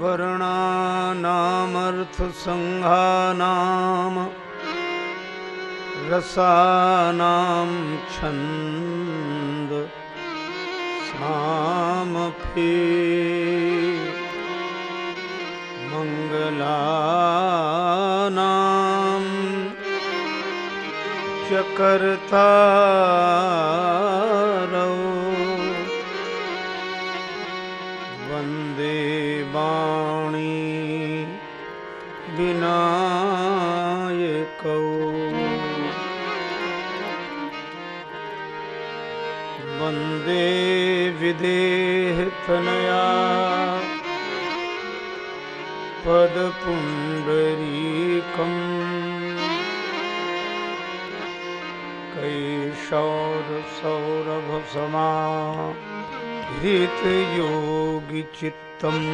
वर्णानामर्थसङ्घानाम् रसानां छन्द फी मङ्गला चकर्ता विदेहतनया पदपुण्डरीकम् कैशौरसौरभसमा हृतयोगिचित्तम्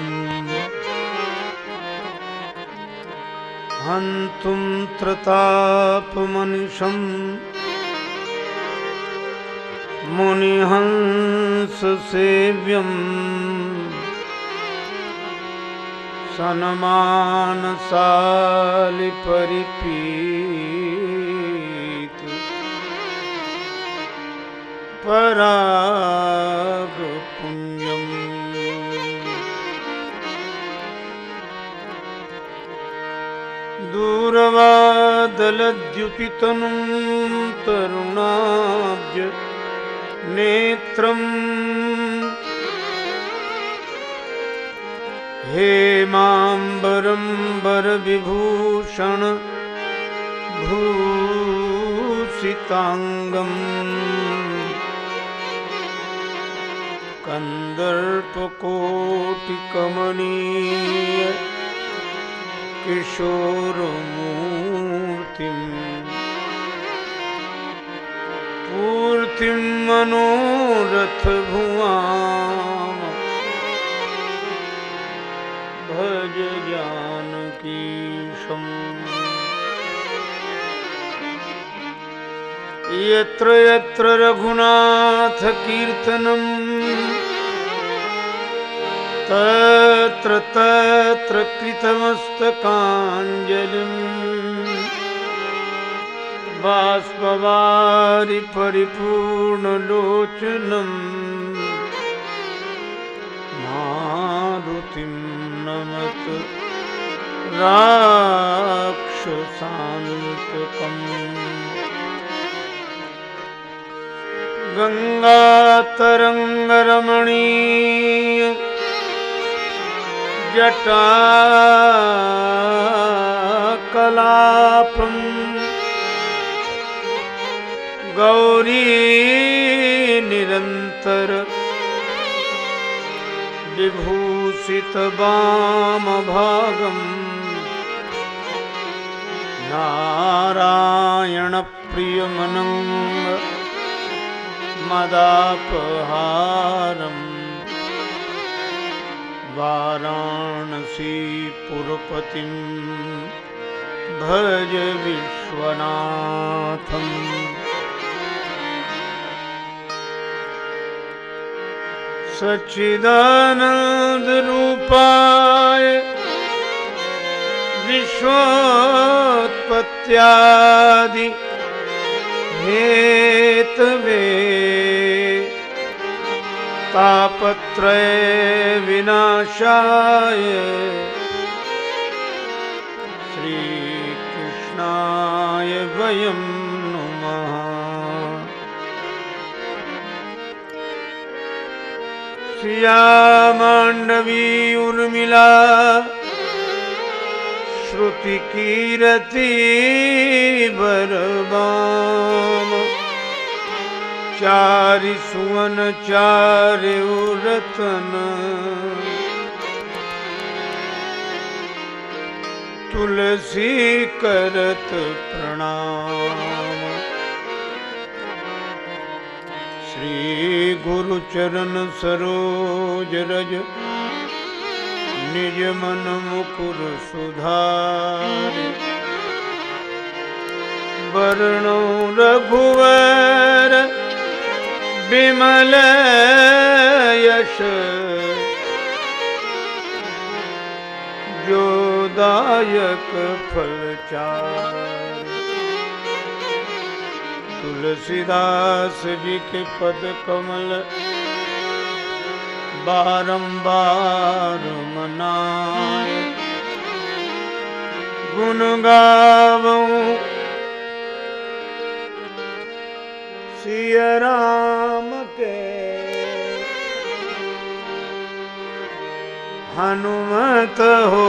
हन्तुं त्रतापमनिशम्। मुनिहंससेव्यम् सनमानसालिपरिपीत परागपुण्यम् दूरवादलद्युतितनुं तरुणाब्ज नेत्रम्। हेमाम्बरं वरविभूषण भूषिताङ्गम्। कन्दर्पकोटिकमनीय किशोरमूर्तिम्। पूर्तिं मनोरथभुवा भज जानकीशम् यत्र यत्र रघुनाथकीर्तनम् तत्र तत्र कृतमस्तकाञ्जलिम्। बाष्पवारि परिपूर्णलोचनम् मारुतिं नमत राक्षसान्तकम्। गङ्गातरङ्गरमणीय जटाकलापम् गौरी निरन्तर। विभूषितवामभागम् नारायणप्रियमनङ्ग मदापहारम् वाराणसीपुरपतिं भज विश्वनाथम् सच्चिदानन्दरूपाय विश्वोत्पत्त्यादि हेतवे तापत्रय विनाशाय श्रीकृष्णाय वयं श्रियामाण्डवी उर्मिला। श्रुतिकीरति बरबाम। चारि सुवन चार्यो रतन तुलसी करत प्रणाम। श्री गुरु चरण सरोज रज। निज मन मुकुर सुधार। वर्णो रघुवर विमल यश। जो दायक फल चार तुलसीदास जी के पद कमल बारंबार मनाए। गुण गावूं सिया राम के हनुमत हो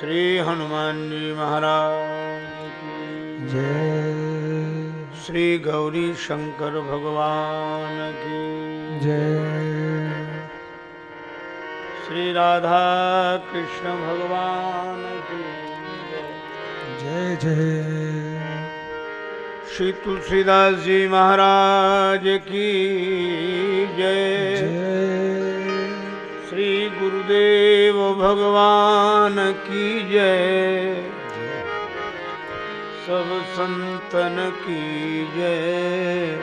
श्री हनुमान जी महाराज जय। श्री गौरी शंकर भगवान की जय। श्री राधा कृष्ण भगवान की जय। जय श्री तुलसीदास जी महाराज की जय। गुरुदेव भगवान की जय। सब संतन की जय।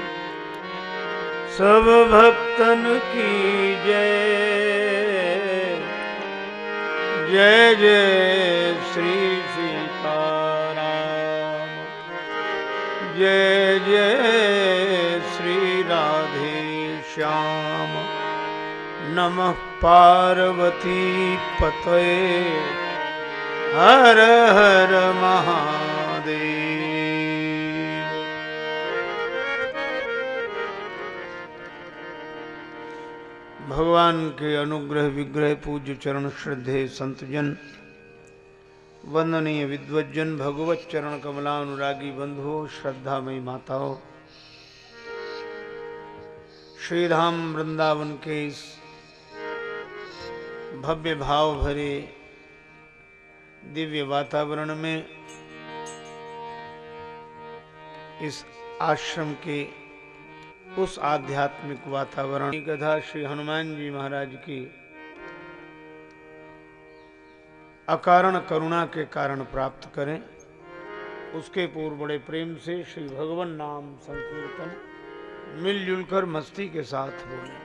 सब भक्तन की जय। जय जय श्री सीताराम। जय जय श्री राधे श्याम। नमः पार्वती पतये। हर हर महादेव। भगवान के अनुग्रह विग्रह पूज्य चरण श्रद्धे संतजन वंदनीय विद्वजन भगवत चरण कमलानुरागी बंधुओं श्रद्धामयी माताओं। श्रीधाम वृंदावन के इस भव्य भाव भरे दिव्य वातावरण में इस आश्रम के उस आध्यात्मिक वातावरण की कथा श्री हनुमान जी महाराज की अकारण करुणा के कारण प्राप्त करें। उसके पूर्व बड़े प्रेम से श्री भगवान नाम संकीर्तन, मिलजुल कर मस्ती के साथ बोलें।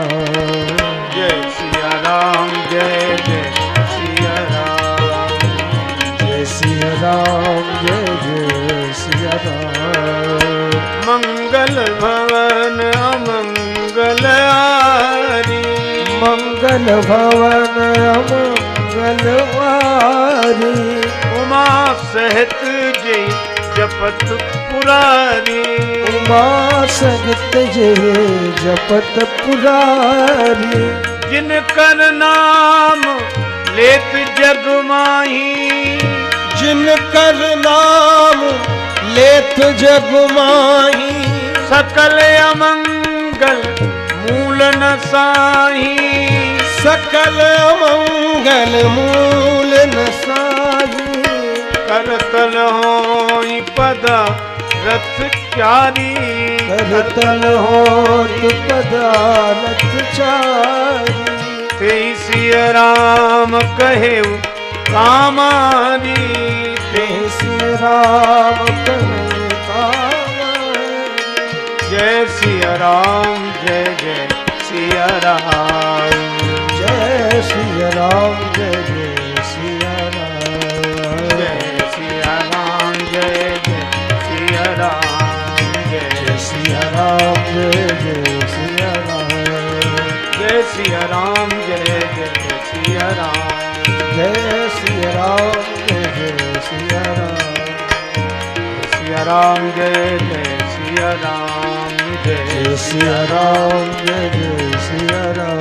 मंगल भवन अमंगल आरी मंगल भवन मंगलवारी उमा सहित जय जपत पुरारी। उमा सहित जय जपत पुरारी। जिनकर नाम लेत जग माही। जिनकर नाम लेत जग माही सकल अमंगल मूल न साही। सकल अमंगल मूल न साही। करतल होई पद रथ चारी करतल हो पदारथ चारी ते सिय राम कहे कामारी ते जय राम जय सिया राम जय जय सिया राम जय श्री राम जय जय सिया राम जय सिया राम जय जय सिया राम जय जय सिया राम जय जय सिया राम जय सिया राम जय जय सिया राम जय सिया राम जय जय सिया राम सिया राम जय जय सिया राम जय सिया राम जय जय सिया राम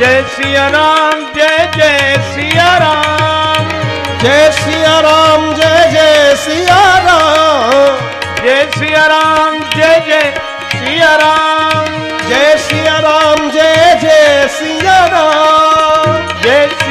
जय सिया राम जय जय सिया राम जय सिया राम जय जय सिया राम जय सिया राम जय जय सिया राम जय सिया राम जय जय सिया राम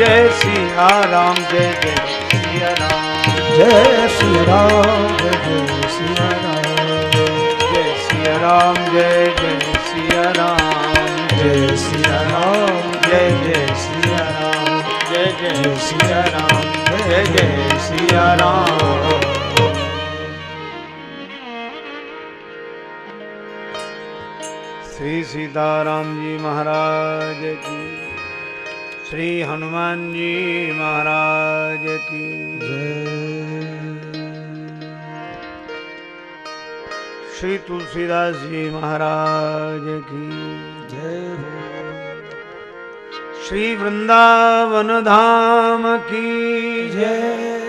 जय सिया राम जय जय सिया राम जय सिया राम जय जय सिया राम जय सिया राम जय जय सिया राम जय सिया राम जय जय सिया राम जय जय सिया राम जय जय सिया राम श्री सीताराम जी महाराज की श्री हनुमान जी महाराज की। श्री तुलसीदास जी महाराज की। जय श्री वृंदावन धाम की। जय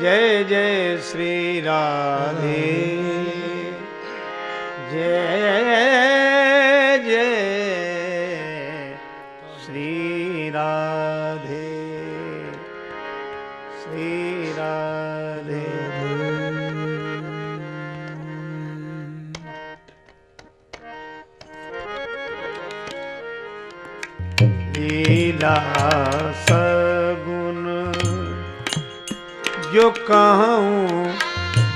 जय जय श्री राधे। जय कहूँ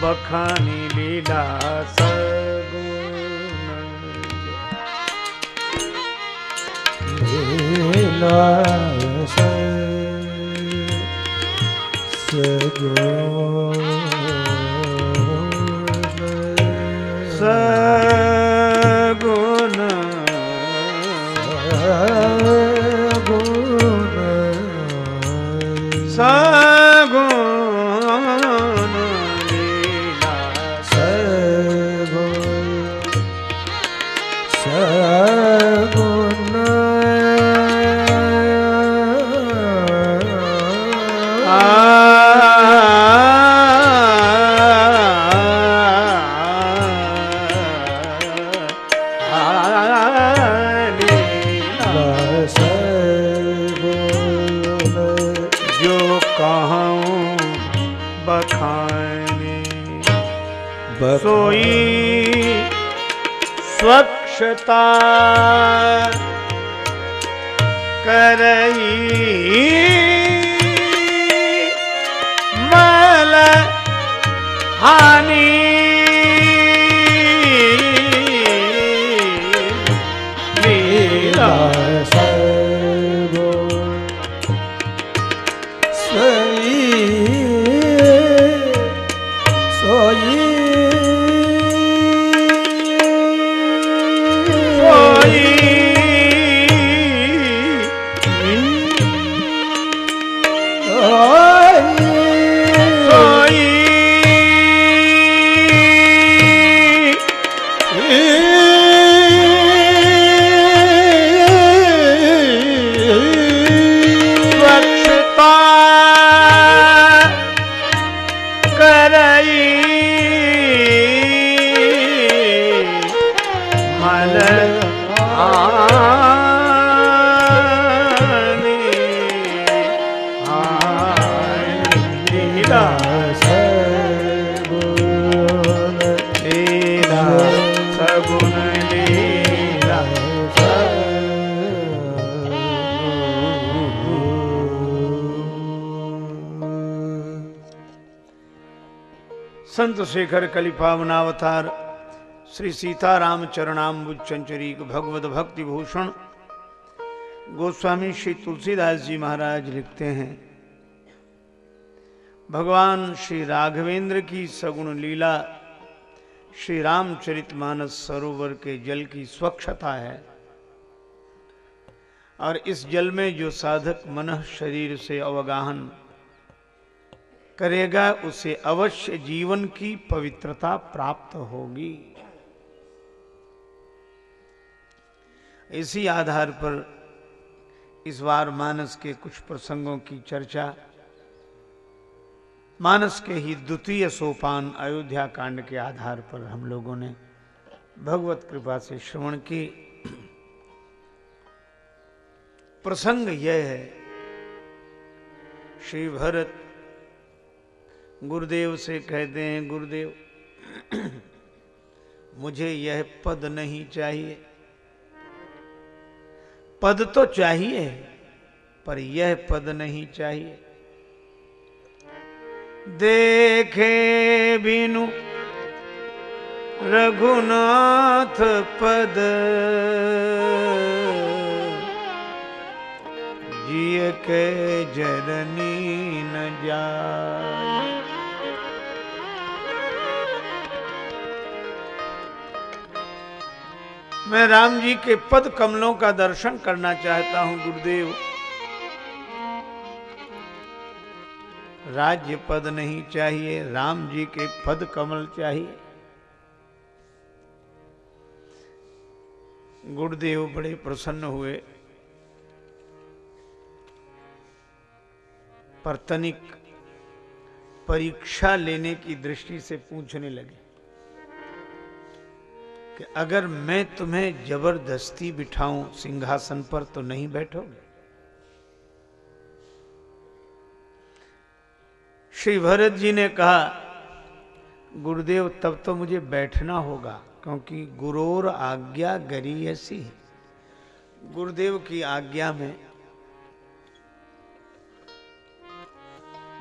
बखानी लीला सगुण। लीला सगुन सोई स्वच्छता करई। मल हानि संत शेखर कलिपावनावतार, श्री सीताराम चरणाम्बुज चंचरीक भगवत भक्ति भूषण गोस्वामी श्री तुलसीदास जी महाराज लिखते हैं, भगवान श्री राघवेंद्र की सगुण लीला श्री रामचरित मानस सरोवर के जल की स्वच्छता है। और इस जल में जो साधक मन शरीर से अवगाहन करेगा, उसे अवश्य जीवन की पवित्रता प्राप्त होगी। इसी आधार पर इस बार मानस के कुछ प्रसंगों की चर्चा, मानस के ही द्वितीय सोपान अयोध्या कांड के आधार पर हम लोगों ने भगवत कृपा से श्रवण की। प्रसंग यह है, श्री भरत गुरुदेव से कहते हैं, गुरुदेव, मुझे यह पद नहीं चाहिए। पद तो चाहिए, पर यह पद नहीं चाहिए। देखे बिनु रघुनाथ पद जिय के जरनी न जाय मैं राम जी के पद कमलों का दर्शन करना चाहता हूँ, गुरुदेव। राज्य पद नहीं चाहिए, राम जी के पद कमल चाहिए। गुरुदेव बड़े प्रसन्न हुए। परतनिक परीक्षा लेने की दृष्टि से पूछने लगे। कि अगर मैं तुम्हें ज़बरदस्ती बिठाऊं सिंहासन पर तो नहीं बैठोगे? श्री भरत जी ने कहा, गुरुदेव, तब तो मुझे बैठना होगा, क्योंकि गुरोर आज्ञा गरी ऐसी है। गुरुदेव की आज्ञा में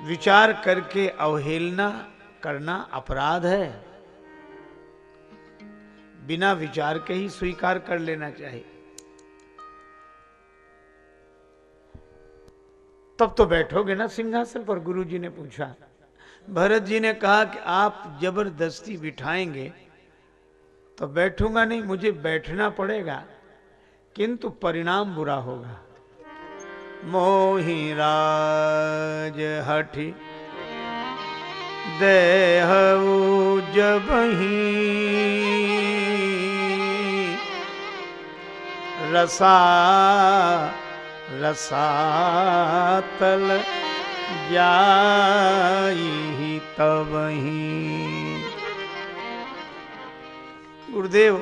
विचार करके अवहेलना करना अपराध है। बिना विचार के ही स्वीकार कर लेना चाहिए। तब तो बैठोगे ना सिंहासन पर, गुरुजी ने पूछा। भरत जी ने कहा कि आप ज़बरदस्ती बिठाएँगे तो बैठूँगा नहीं, मुझे बैठना पड़ेगा, किंतु परिणाम बुरा होगा। मोही राज हठी, देह जब रसा रसातल जाई तब ही। गुरुदेव,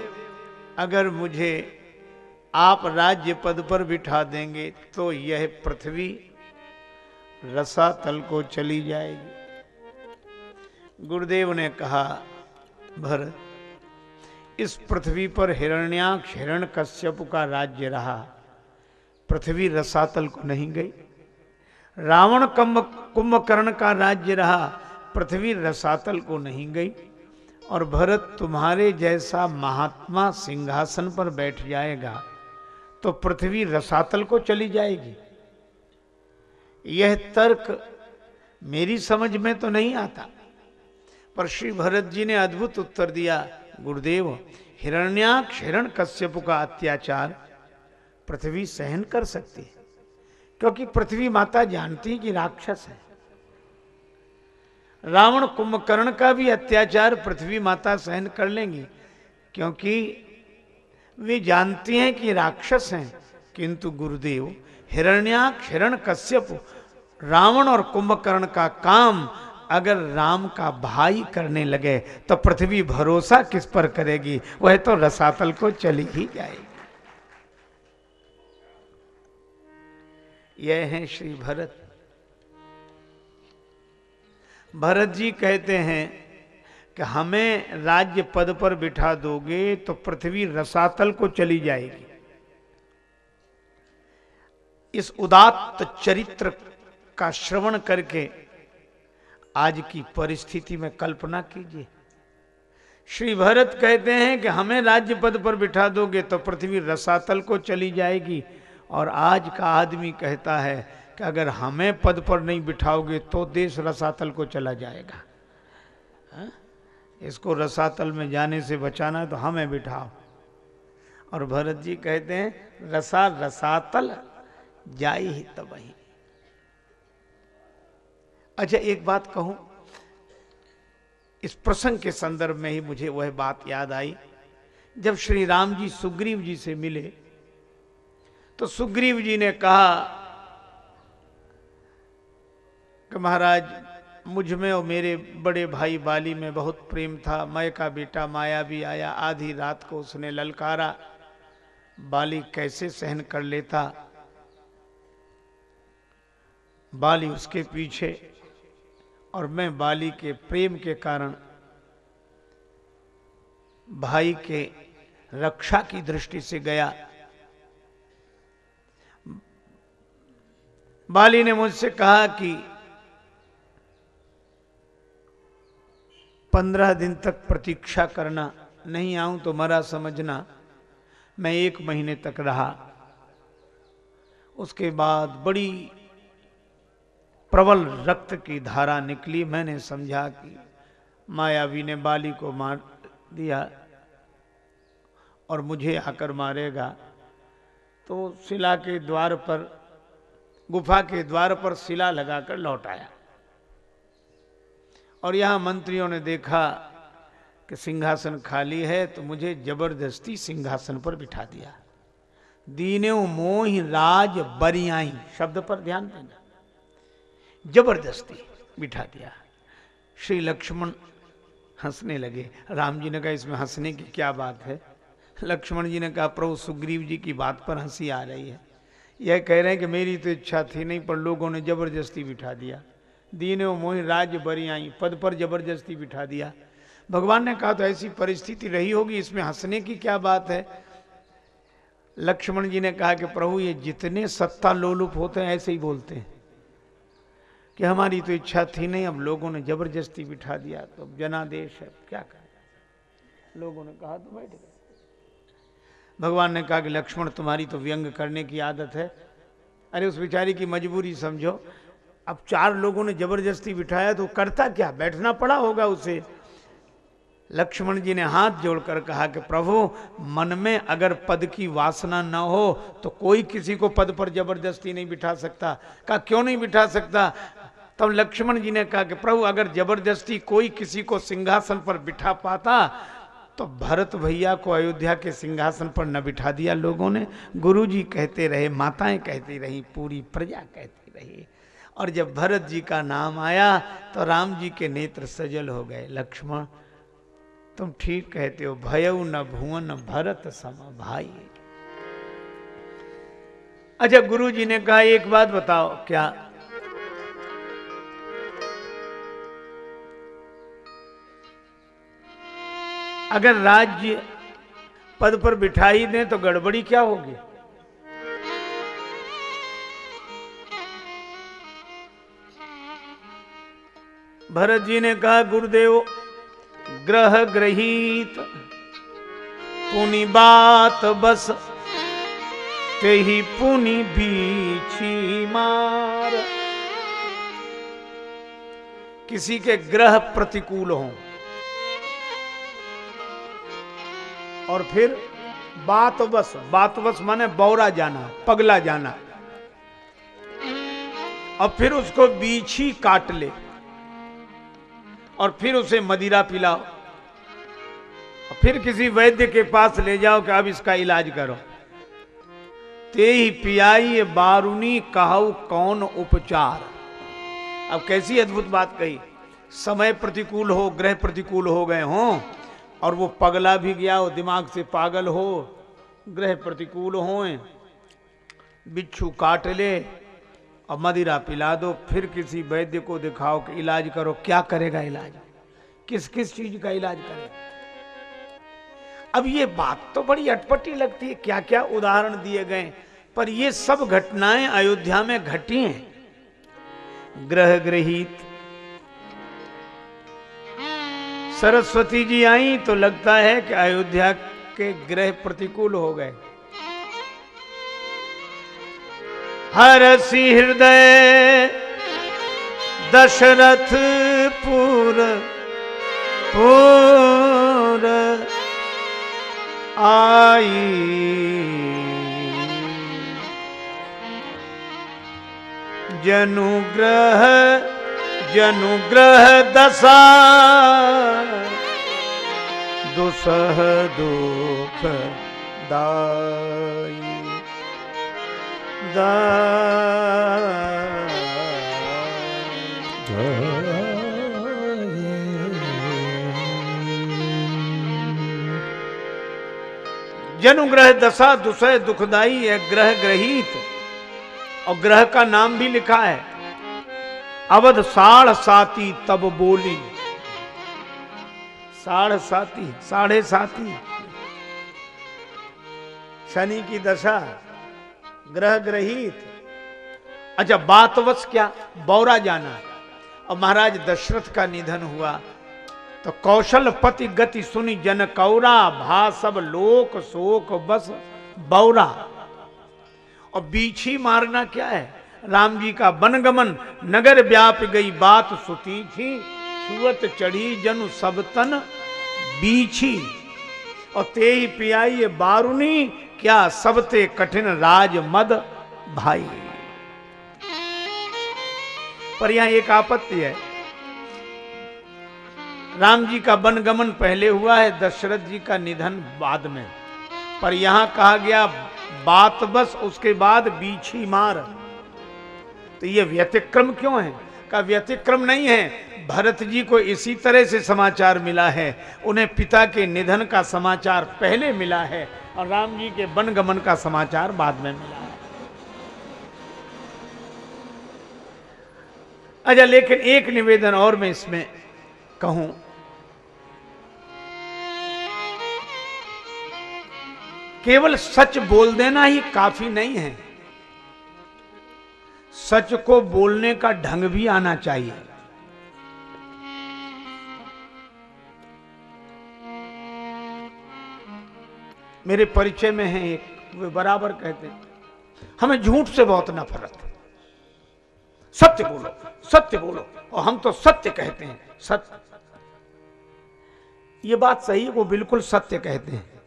अगर मुझे आप राज्य पद पर बिठा देंगे तो यह पृथ्वी रसातल को चली जाएगी। गुरुदेव ने कहा, भरत इस पृथ्वी पर हिरण्याक्ष हिरण कश्यप का राज्य रहा। पृथ्वी रसातल को नहीं गई। रावण कुंभकर्ण का राज्य रहा। पृथ्वी रसातल को नहीं गई। और भरत तुम्हारे जैसा महात्मा सिंहासन पर बैठ जाएगा तो पृथ्वी रसातल को चली जाएगी। यह तर्क मेरी समझ में तो नहीं आता, पर श्री भरत जी ने अद्भुत उत्तर दिया। गुरुदेव, हिरण्याक्ष हिरण कश्यप का अत्याचार पृथ्वी सहन कर सकती है, क्योंकि पृथ्वी माता जानती है कि राक्षस है। रावण कुंभकर्ण का भी अत्याचार पृथ्वी माता सहन कर लेंगी, क्योंकि वे जानती हैं कि राक्षस हैं। किंतु गुरुदेव, हिरण्याक्ष हिरण कश्यप रावण और कुंभकर्ण का काम अगर राम का भाई करने लगे तो पृथ्वी भरोसा किस पर करेगी? वह तो रसातल को चली ही जाएगी। यह है श्री भरत। भरत जी कहते हैं कि हमें राज्य पद पर बिठा दोगे तो पृथ्वी रसातल को चली जाएगी। इस उदात्त चरित्र का श्रवण करके आज की परिस्थिति में कल्पना कीजिए। श्री भरत कहते हैं कि हमें राज्य पद पर बिठा दोगे तो पृथ्वी रसातल को चली जाएगी। और आज का आदमी कहता है कि अगर हमें पद पर नहीं बिठाओगे तो देश रसातल को चला जाएगा। हा? इसको रसातल में जाने से बचाना है तो हमें बिठाओ। और भरत जी कहते हैं, रसा रसातल जाई ही तब ही। अच्छा एक बात कहूँ। इस प्रसंग के संदर्भ में ही मुझे वह बात याद आई। जब श्री राम जी सुग्रीव जी से मिले तो सुग्रीव जी ने कहा कि महाराज, मुझमें और मेरे बड़े भाई बाली में बहुत प्रेम था। मैं का बेटा माया भी आया, आधी रात को उसने ललकारा। बाली कैसे सहन कर लेता? बाली उसके पीछे और मैं बाली के प्रेम के कारण भाई के रक्षा की दृष्टि से गया। बाली ने मुझसे कहा कि पंद्रह दिन तक प्रतीक्षा करना, नहीं आऊँ तो मरा समझना। मैं एक महीने तक रहा। उसके बाद बड़ी प्रबल रक्त की धारा निकली, मैंने समझा कि मायावी ने बाली को मार दिया और मुझे आकर मारेगा। तो शिला के द्वार पर, गुफा के द्वार पर शिला लगाकर लौट आया। और यहाँ मंत्रियों ने देखा कि सिंहासन खाली है तो मुझे ज़बरदस्ती सिंहासन पर बिठा दिया। दीने मोह राज बरियाई, शब्द पर ध्यान देना। ज़बरदस्ती बिठा दिया। श्री लक्ष्मण हंसने लगे। राम जी ने कहा, इसमें हंसने की क्या बात है? लक्ष्मण जी ने कहा, प्रभु सुग्रीव जी की बात पर हँसी आ रही है। यह कह रहे हैं कि मेरी तो इच्छा थी नहीं, पर लोगों ने ज़बरदस्ती बिठा दिया। दीन मोहि राज्य बरी आई, पद पर ज़बरदस्ती बिठा दिया। भगवान ने कहा तो ऐसी परिस्थिति रही होगी, इसमें हंसने की क्या बात है? लक्ष्मण जी ने कहा कि प्रभु, ये जितने सत्ता लोलुप होते हैं, ऐसे ही बोलते हैं। कि हमारी तो इच्छा थी नहीं, अब लोगों ने ज़बरदस्ती बिठा दिया तो अब जनादेश है क्या कहा लोगों ने कहा तो बैठ गए। भगवान ने कहा कि, लक्ष्मण, तुम्हारी तो व्यंग करने की आदत है। अरे, उस बेचारी की मजबूरी समझो। अब चार लोगों ने ज़बरदस्ती बिठाया तो करता क्या? बैठना पड़ा होगा उसे। लक्ष्मण जी ने हाथ जोड़कर कहा कि प्रभु, मन में अगर पद की वासना न हो तो कोई किसी को पद पर ज़बरदस्ती नहीं बिठा सकता। कहा, क्यों नहीं बिठा सकता? तब लक्ष्मण जी ने कहा कि प्रभु, अगर ज़बरदस्ती कोई किसी को सिंहासन पर बिठा पाता तो भरत भैया को अयोध्या के सिंहासन पर न बिठा दिया लोगों ने। गुरु जी कहते रहे, माताएँ कहती रही, पूरी प्रजा कहती रही। और जब भरत जी का नाम आया तो राम जी के नेत्र सजल हो गए। लक्ष्मण तुम ठीक कहते हो भयउ न भुवन भरत सम भाई। अच्छा गुरु जी ने कहा, एक बात बताओ, क्या? अगर राज्य पद पर बिठाई दें तो गड़बड़ी क्या होगी? भरत जी ने कहा, गुरुदेव ग्रह ग्रहित पुनि बात बस ते ही पुनि बीछी मार। किसी के ग्रह प्रतिकूल हों, और फिर बात बस बात बस माने बौरा जाना, पगला जाना, और फिर उसको बीछी काट ले। और फिर उसे मदिरा पिलाओ। फिर किसी वैद्य के पास ले जाओ कि अब इसका इलाज करो। ते ही पियाई बारूनी, कहाऊ कौन उपचार। अब कैसी अद्भुत बात कही। समय प्रतिकूल हो, ग्रह प्रतिकूल हो गए हों, और वो पगला भी गया हो, दिमाग से पागल हो, ग्रह प्रतिकूल हो बिच्छू काट ले और मदिरा पिला दो, फिर किसी वैद्य को दिखाओ कि इलाज करो, क्या करेगा इलाज? किस किस चीज़ का इलाज करेगा? अब ये बात तो बड़ी अटपटी लगती है क्या क्या उदाहरण दिए गए पर ये सब घटनाएँ अयोध्या में घटी हैं। ग्रह ग्रहित सरस्वती जी आई तो लगता है कि अयोध्या के ग्रह प्रतिकूल हो गए। हरसी हृदय दशरथ पूर पूर आई। जनुग्रह जनुग्रह दशा दुसह दुख दाई। जनुग्रह दशा दुसह दुखदाई है, ग्रह ग्रहित। और ग्रह का नाम भी लिखा है, अवध साढ़ साती तब बोली। साढ़ साती, साढ़े साती। शनि की दशा ग्रह ग्रहित अच्छा बातवश क्या? बौरा जाना। और महाराज, दशरथ का निधन हुआ। तो कौशल पति गति सुनी जन कौरा भा सब लोक शोक बस, बौरा। और बीछी मारना क्या है? राम जी का बनगमन नगर व्याप गई बात सुती थी छुअत चढ़ी जनु सब तन बीछी। और ते ही पियाई बारुनी क्या सबते कठिन राज मद भाई? पर यहाँ एक आपत्ति है। राम जी का वनगमन पहले हुआ है, दशरथ जी का निधन बाद में। पर यहाँ कहा गया, बात बस, उसके बाद बीछी मार। तो ये व्यतिक्रम क्यों है? का व्यतिक्रम नहीं है। भरत जी को इसी तरह से समाचार मिला है। उन्हें पिता के निधन का समाचार पहले मिला है। और राम जी के वन गमन का समाचार बाद में मिला। अच्छा लेकिन एक निवेदन और मैं इसमें कहूँ। केवल सच बोल देना ही काफ़ी नहीं है। सच को बोलने का ढंग भी आना चाहिए। मेरे परिचय में है एक, वे बराबर कहते हैं। हमें झूठ से बहुत नफरत है। सत्य बोलो सत्य बोलो। और हम तो सत्य कहते हैं, सत्य। ये बात सही है, वो बिल्कुल सत्य कहते हैं।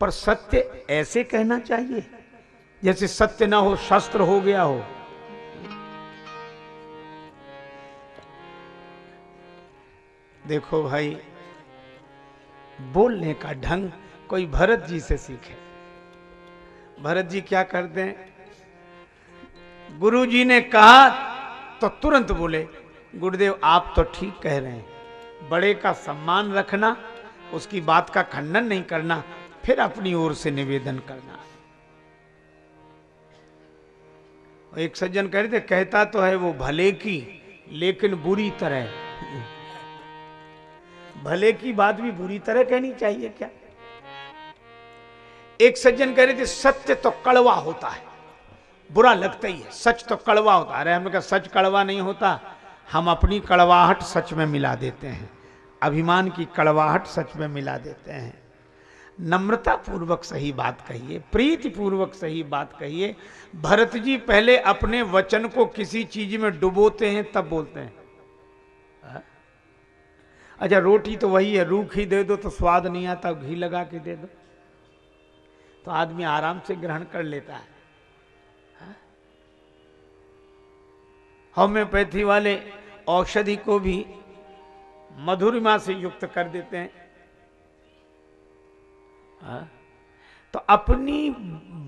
पर सत्य ऐसे कहना चाहिए, जैसे सत्य ना हो, शस्त्र हो गया हो। देखो भाई, बोलने का ढंग कोई भरत जी से सीखे। भरत जी क्या करते हैं? गुरु जी ने कहा तो तुरंत बोले, गुरुदेव, आप तो ठीक कह रहे हैं। बड़े का सम्मान रखना, उसकी बात का खंडन नहीं करना, फिर अपनी ओर से निवेदन करना। एक सज्जन कह रहे थे, कहता तो है वो भले की, लेकिन बुरी तरह। भले की बात भी बुरी तरह कहनी चाहिए क्या? एक सज्जन कह रहे थे, सत्य तो कड़वा होता है। बुरा लगता ही है। सच तो कड़वा होता है। अरे, हमने कहा, सच कड़वा नहीं होता। हम अपनी कड़वाहट सच में मिला देते हैं। अभिमान की कड़वाहट सच में मिला देते हैं। नम्रता पूर्वक सही बात कहिए प्रीति पूर्वक सही बात कहिए। भरत जी पहले अपने वचन को किसी चीज़ में डुबोते हैं, तब बोलते हैं? अच्छा रोटी तो वही है, रूख ही दे दो तो स्वाद नहीं आता, घी लगा के दे दो। तो आदमी आराम से ग्रहण कर लेता है हाँ? होम्योपैथी वाले औषधि को भी मधुरिमा से युक्त कर देते हैं हाँ? तो अपनी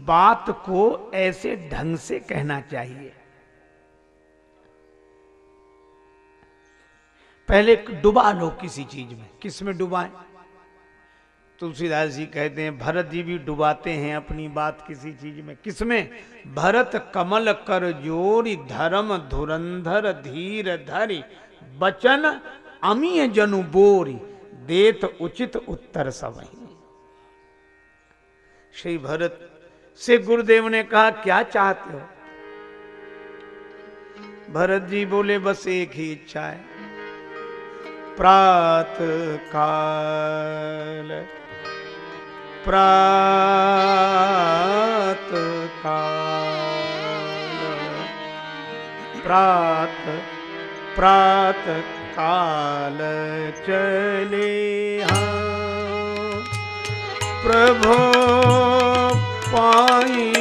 बात को ऐसे ढंग से कहना चाहिए पहले डुबा लो किसी चीज़ में, किसमें डुबाएँ तुलसीदास जी कहते हैं, भरत जी भी डुबाते हैं अपनी बात किसी चीज़ में। किसमें? भरत कमल कर जोरी, धर्म धुरंधर धीर धरी, बचन अमीय जनु बोरी, देत उचित उत्तर सवही। श्री भरत से गुरुदेव ने कहा, क्या चाहते हो? भरत जी बोले, बस एक ही इच्छा है प्रात काल प्रात काल प्रात प्रात काल चले हाँ। प्रभो पाई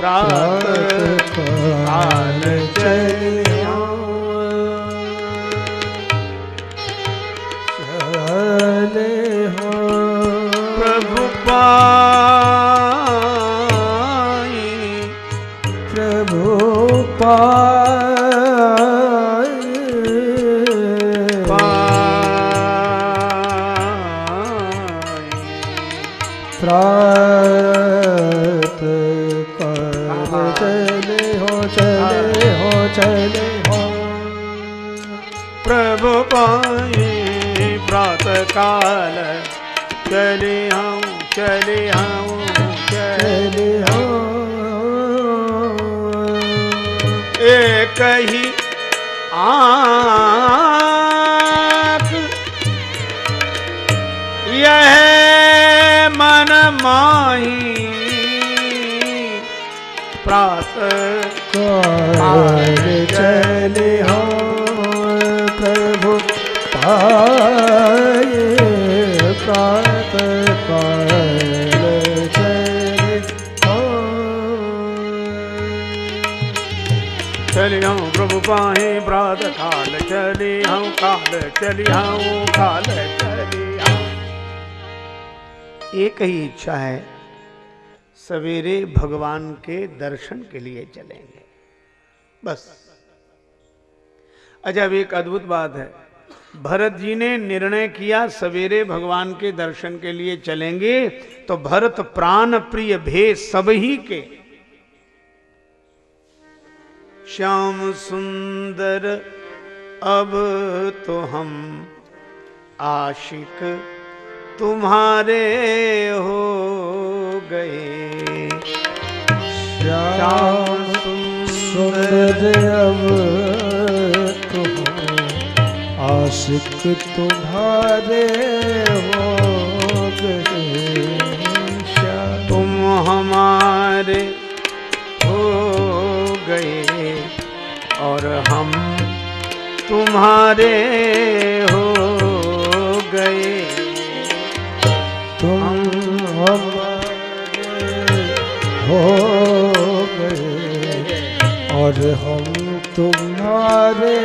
प्रात काल चले चले काल। चले हम चले चले चले हो। एक ही काल चले प्रभु प्रात काल, चले हम काल, चले काल एक ही इच्छा है, सवेरे भगवान के दर्शन के लिए चलेंगे। बस। अच्छा एक अद्भुत बात है। भरत जी ने निर्णय किया, सवेरे भगवान के दर्शन के लिए चलेंगे तो भरत प्राण प्रिय भे सब ही के। श्याम सुंदर, अब तो हम आशिक तुम्हारे हो गए। श्याम सुंदर, अब आशिक तुम्हारे हो गए तुम हमारे हो गए और हम तुम्हारे हो गए। तुम हमारे हो गए और हम तुम्हारे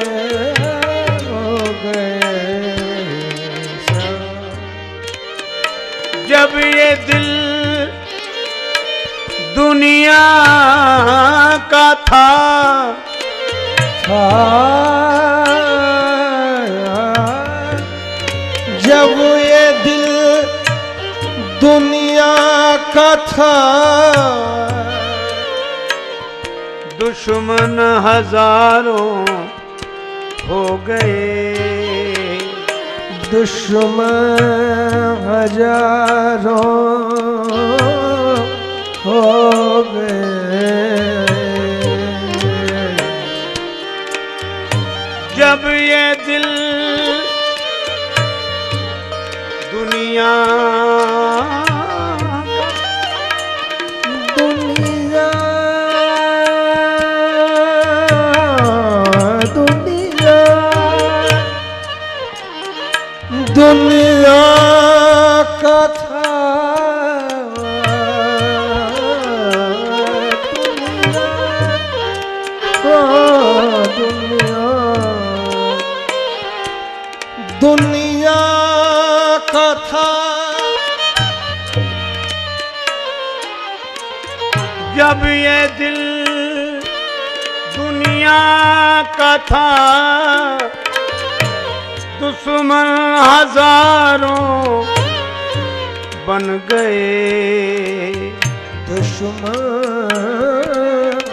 जब ये दिल दुनिया का था, जब ये दिल दुनिया का था, दुश्मन हज़ारों हो गए। दुश्मन हज़ारों हो गए। जब ये दिल दुनिया दुनिया का था दुश्मन हज़ारों बन गए। दुश्मन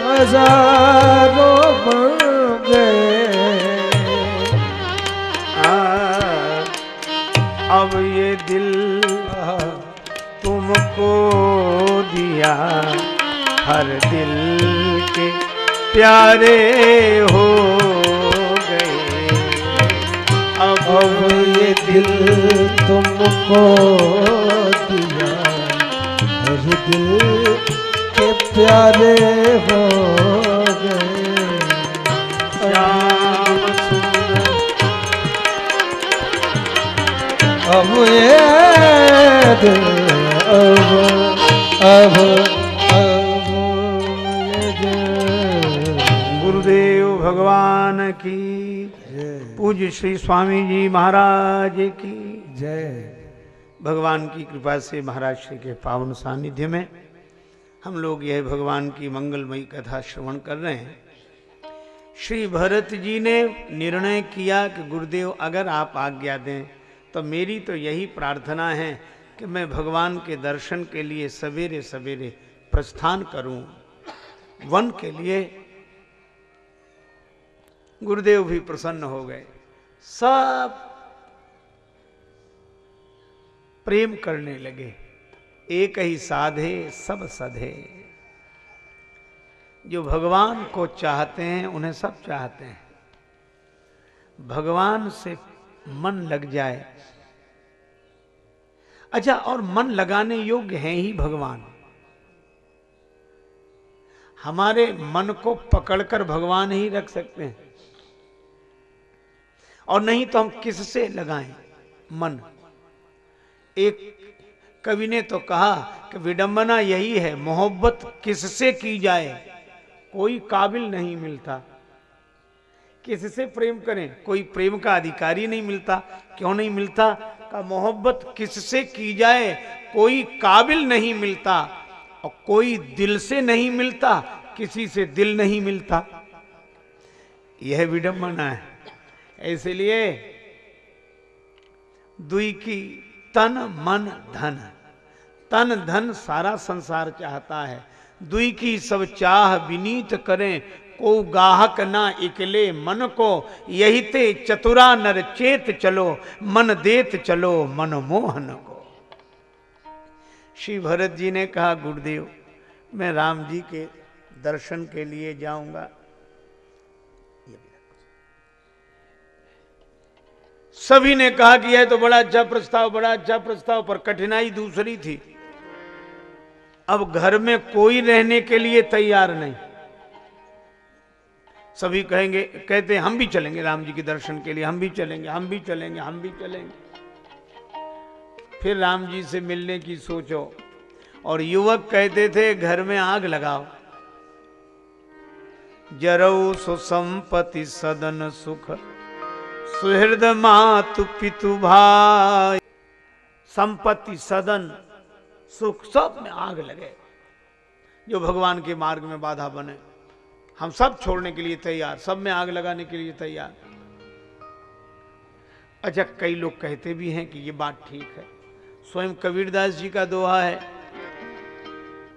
हज़ारों बन गए। आ, अब ये दिल तुमको दिया हर दिल। प्यारे हो गए। अब ये दिल तुमको दिया हर दिल के प्यारे हो गए। अब ये दिल अब अब भगवान की। जय। पूज्य श्री स्वामी जी महाराज की। जय। भगवान की कृपा से महाराज श्री के पावन सानिध्य में हम लोग यह भगवान की मंगलमयी कथा श्रवण कर रहे हैं। श्री भरत जी ने निर्णय किया कि गुरुदेव अगर आप आज्ञा दें तो मेरी तो यही प्रार्थना है कि मैं भगवान के दर्शन के लिए सवेरे सवेरे प्रस्थान करूँ। वन के लिए गुरुदेव भी प्रसन्न हो गए। सब प्रेम करने लगे। एक ही साधे, सब सधे। जो भगवान को चाहते हैं, उन्हें सब चाहते हैं। भगवान से मन लग जाए। अच्छा और मन लगाने योग्य हैं ही भगवान। हमारे मन को पकड़कर भगवान ही रख सकते हैं। और नहीं तो हम किससे लगाएँ? मन। एक कवि ने तो कहा कि विडंबना यही है, मोहब्बत किससे की जाए? कोई काबिल नहीं मिलता। किससे प्रेम करें? कोई प्रेम का अधिकारी नहीं मिलता। क्यों नहीं मिलता? का मोहब्बत किससे की जाए? कोई काबिल नहीं मिलता। और कोई दिल से नहीं मिलता, किसी से दिल नहीं मिलता। यह विडंबना है। इसलिए दुई की तन, मन, धन। तन, धन सारा संसार चाहता है। दुई की सब चाह विनीत करें को गाहक ना इकले मन को। यही ते चतुरा नर चेत चलो, मन देत चलो मन मोहन को। श्री भरत जी ने कहा, गुरुदेव, मैं राम जी के दर्शन के लिए जाऊँगा। सभी ने कहा कि यह तो बड़ा अच्छा प्रस्ताव, बड़ा अच्छा प्रस्ताव, पर कठिनाई दूसरी थी। अब घर में कोई रहने के लिए तैयार नहीं। सभी कहेंगे, कहते हम भी चलेंगे राम जी के दर्शन के लिए, हम भी चलेंगे, हम भी चलेंगे, हम भी चलेंगे। फिर राम जी से मिलने की सोचो, और युवक कहते थे, घर में आग लगाओ। जरऊ सुसंपति सदन सुख सुहृद मातु पितु भाई। संपत्ति, सदन, सुख, सब में आग लगे। जो भगवान के मार्ग में बाधा बने, हम सब छोड़ने के लिए तैयार, सब में आग लगाने के लिए तैयार। अच्छा कई लोग कहते भी हैं कि ये बात ठीक है। स्वयं कबीरदास जी का दोहा है,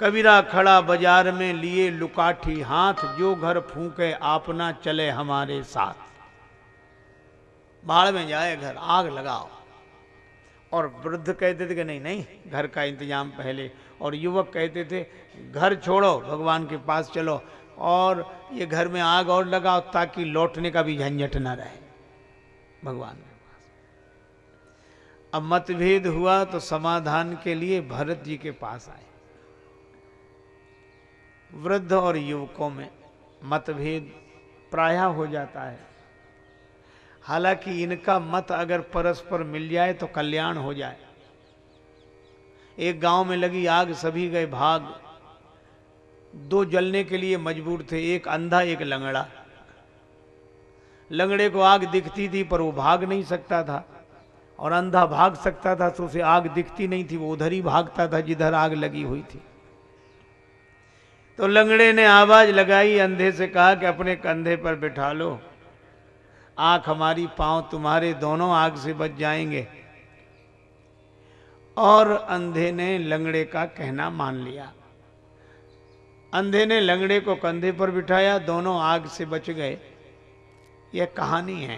कबीरा खड़ा बाज़ार में लिए लुकाठी हाथ, जो घर फूके आपना चले हमारे साथ। बाढ़ में जाए, घर आग लगाओ। और वृद्ध कहते थे कि नहीं नहीं, घर का इंतज़ाम पहले। और युवक कहते थे, घर छोड़ो, भगवान के पास चलो। और ये घर में आग और लगाओ ताकि लौटने का भी झंझट ना रहे, भगवान के पास। अब मतभेद हुआ तो समाधान के लिए भरत जी के पास आए। वृद्ध और युवकों में मतभेद प्राय हो जाता है। हालाँकि इनका मत अगर परस्पर मिल जाए तो कल्याण हो जाए। एक गाँव में लगी आग, सभी गए भाग। दो जलने के लिए मजबूर थे, एक अंधा, एक लंगड़ा। लंगड़े को आग दिखती थी, पर वो भाग नहीं सकता था। और अंधा भाग सकता था तो उसे आग दिखती नहीं थी, वो उधर ही भागता था, जिधर आग लगी हुई थी। तो लंगड़े ने आवाज़ लगाई, अंधे से कहा कि अपने कंधे पर बिठा लो। आँख हमारी, पाँव तुम्हारे, दोनों आग से बच जाएँगे। और अंधे ने लंगड़े का कहना मान लिया। अंधे ने लंगड़े को कंधे पर बिठाया, दोनों आग से बच गए। यह कहानी है।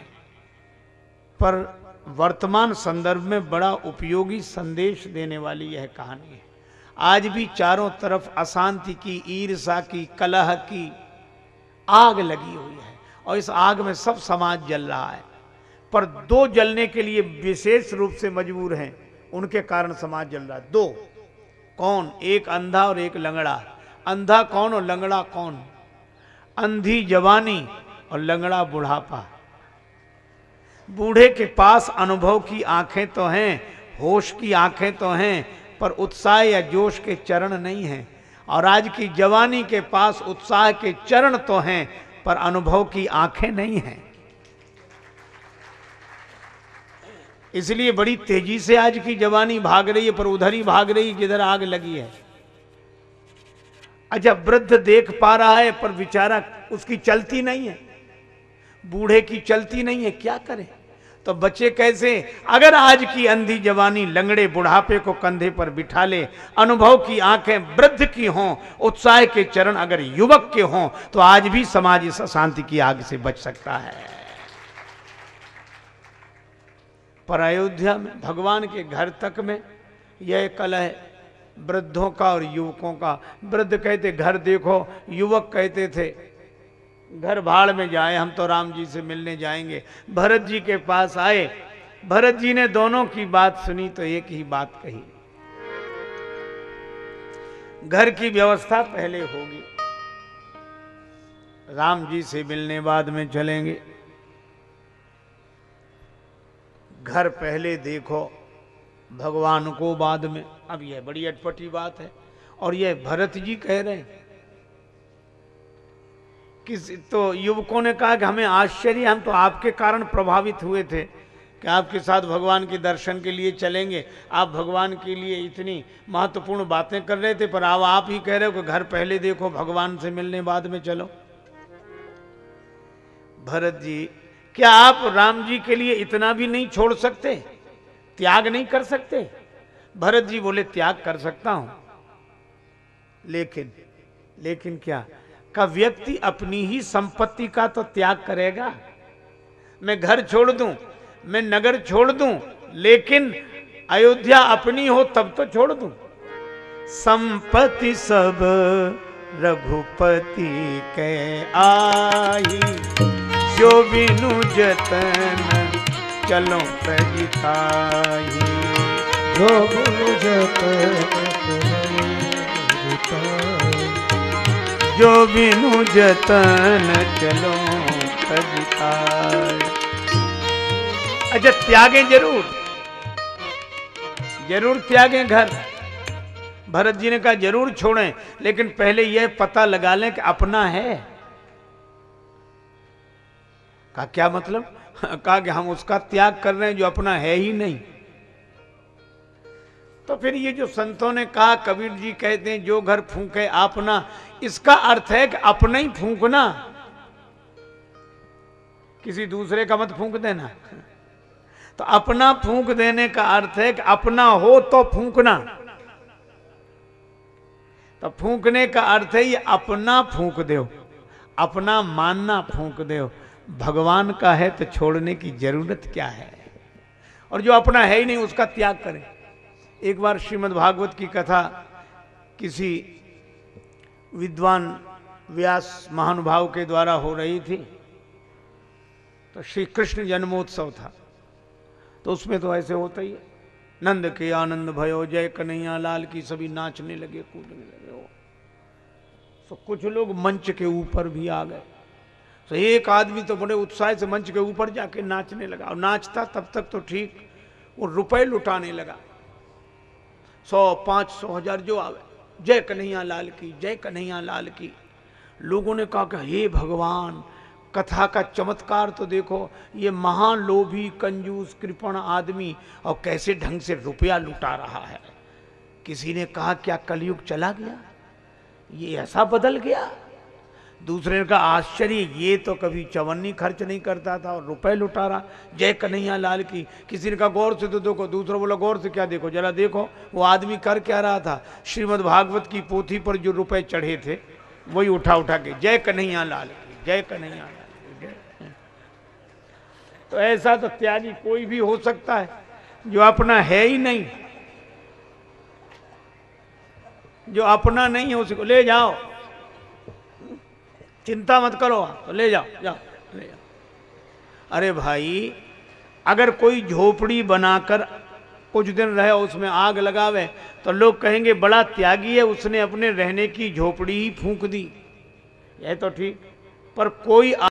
पर वर्तमान संदर्भ में बड़ा उपयोगी संदेश देने वाली यह कहानी है। आज भी चारों तरफ़ अशांति की, ईर्षा की, कलह की आग लगी हुई है। और इस आग में सब समाज जल रहा है। पर दो जलने के लिए विशेष रूप से मजबूर हैं। उनके कारण समाज जल रहा है। दो, कौन? एक अंधा और एक लंगड़ा। अंधा कौन और लंगड़ा कौन? अंधी जवानी और लंगड़ा बुढ़ापा। बूढ़े के पास अनुभव की आँखें तो हैं, होश की आँखें तो हैं, पर उत्साह या जोश के चरण नहीं हैं। और आज की जवानी के पास उत्साह के चरण तो हैं पर अनुभव की आँखें नहीं हैं। इसलिए बड़ी तेज़ी से आज की जवानी भाग रही है, पर उधर ही भाग रही है, जिधर आग लगी है। अच्छा वृद्ध देख पा रहा है, पर विचारा उसकी चलती नहीं है। बूढ़े की चलती नहीं है, क्या करें? तो बच्चे कैसे? अगर आज की अंधी जवानी लंगड़े बुढ़ापे को कंधे पर बिठा ले, अनुभव की आँखें वृद्ध की हों, उत्साह के चरण अगर युवक के हों तो आज भी समाज इस अशांति की आग से बच सकता है। पर अयोध्या में, भगवान के घर तक में यह कल है, वृद्धों का और युवकों का। वृद्ध कहते, घर देखो। युवक कहते थे घर भाड़ में जाए, हम तो राम जी से मिलने जाएँगे। भरत जी के पास आए। भरत जी ने दोनों की बात सुनी तो एक ही बात कही। घर की व्यवस्था पहले होगी। राम जी से मिलने बाद में चलेंगे। घर पहले देखो, भगवान को बाद में। अब यह बड़ी अटपटी बात है। और यह भरत जी कह रहे हैं। किस तो युवकों ने कहा कि हमें आश्चर्य, हम तो आपके कारण प्रभावित हुए थे कि आपके साथ भगवान के दर्शन के लिए चलेंगे। आप भगवान के लिए इतनी महत्वपूर्ण बातें कर रहे थे, पर अब आप ही कह रहे हो कि घर पहले देखो, भगवान से मिलने बाद में चलो। भरत जी, क्या आप राम जी के लिए इतना भी नहीं छोड़ सकते? त्याग नहीं कर सकते? भरत जी बोले, त्याग कर सकता हूँ। लेकिन लेकिन क्या? का व्यक्ति अपनी ही संपत्ति का तो त्याग करेगा। मैं घर छोड़ दूँ, मैं नगर छोड़ दूँ, लेकिन अयोध्या अपनी हो तब तो छोड़ दूँ। संपत्ति सब रघुपति के आई। जो बिनु जतन चलो तजिताई जो बुझत जो बिनु जतन चलो अच्छा त्यागें ज़रूर। ज़रूर त्यागें घर। भरत जी ने कहा, ज़रूर छोड़ें, लेकिन पहले यह पता लगा लें कि अपना है। कहा, क्या मतलब? कहा कि हम उसका त्याग कर रहे हैं जो अपना है ही नहीं। तो फिर ये जो संतों ने कहा, कबीर जी कहते हैं, जो घर फूके अपना इसका अर्थ है कि अपना ही फूकना। किसी दूसरे का मत फूक देना। तो अपना फूक देने का अर्थ है कि अपना हो तो फूकना। तो फूकने का अर्थ है ये अपना फूक दो अपना मानना फूक दो भगवान का है तो छोड़ने की ज़रूरत क्या है? और जो अपना है ही नहीं, उसका त्याग करें। एक बार श्रीमद् भागवत की कथा किसी विद्वान व्यास महानुभाव के द्वारा हो रही थी। तो श्री कृष्ण जन्मोत्सव था। तो उसमें तो ऐसे होता ही है। नंद के आनंद भयो, जय कन्हैया, लाल की सभी नाचने लगे, कूदने लगे हो तो कुछ लोग मंच के ऊपर भी आ गए। तो एक आदमी तो बड़े उत्साह से मंच के ऊपर जाके नाचने लगा। और नाचता तब तक तो ठीक, वो रुपए लुटाने लगा। सौ, पाँच सौ हज़ार जो आवे। जय कन्हैया लाल की, जय कन्हैया लाल की। लोगों ने कहा कि हे भगवान, कथा का चमत्कार तो देखो, ये महान लोभी, कंजूस, कृपण आदमी और कैसे ढंग से रुपया लुटा रहा है। किसी ने कहा, क्या कलयुग चला गया? ये ऐसा बदल गया? दूसरे ने कहा, आश्चर्य, ये तो कभी चवन्नी खर्च नहीं करता था और रुपए लुटा रहा। जय कन्हैया लाल की। किसी ने कहा, गौर से तो देखो। दूसरा बोला, गौर से क्या देखो? जरा देखो, वो आदमी कर क्या रहा था? श्रीमद् भागवत की पोथी पर जो रुपए चढ़े थे, वही उठा उठा के, जय कन्हैया लाल की, जय कन्हैया लाल तो ऐसा तो त्यागी कोई भी हो सकता है, जो अपना है ही नहीं। जो अपना नहीं है, उसी को, ले जाओ। चिंता मत करो तो ले जाओ जाओ, ले जाओ। अरे भाई, अगर कोई झोपड़ी बनाकर कुछ दिन रहे उसमें आग लगावे तो लोग कहेंगे, बड़ा त्यागी है, उसने अपने रहने की झोपड़ी ही फूंक दी। यह तो ठीक, पर कोई